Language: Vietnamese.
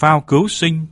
phao cứu sinh.